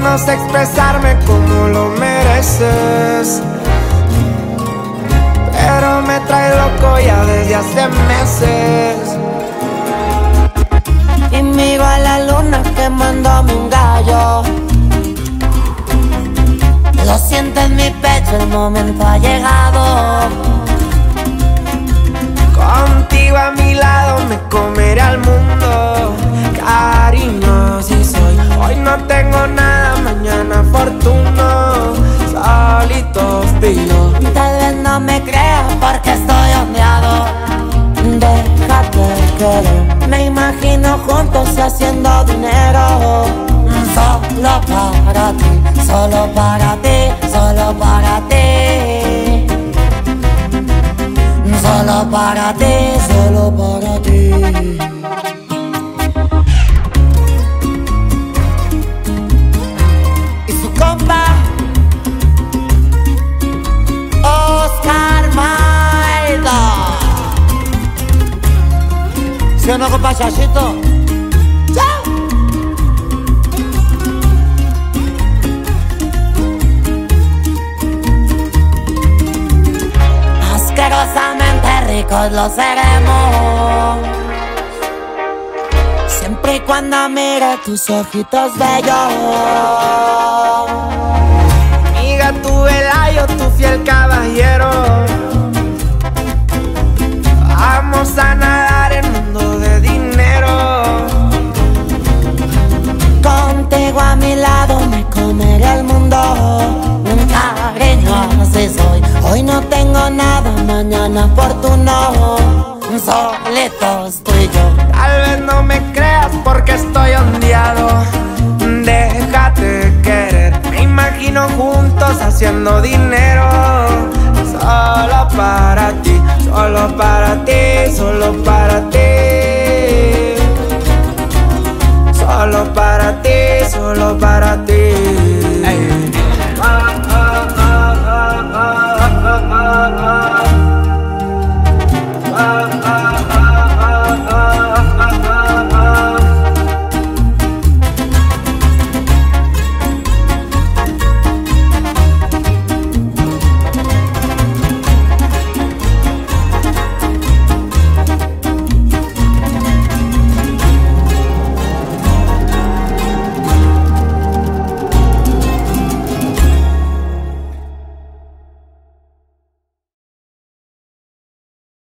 no sé expresarme como lo mereces. Pero me trae loco ya desde hace meses. Y miro a la luna quemándome un gallo. Lo siento en mi pecho, el momento ha llegado. Contigo a mi lado dinero. Solo para ti, solo para ti, solo para ti. Solo para ti, solo para ti. Y su compa, Oscar Maida. ¿Sí o no, compa Chachito? Asquerosamente ricos lo seremos. Siempre y cuando mire tus ojitos bellos. mañana por tu no Solitos tú y yo. Tal vez no me creas porque estoy ondeado Déjate querer. Me imagino juntos haciendo dinero. Solo para ti, solo para ti, solo para ti.